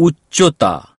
উচ্চতা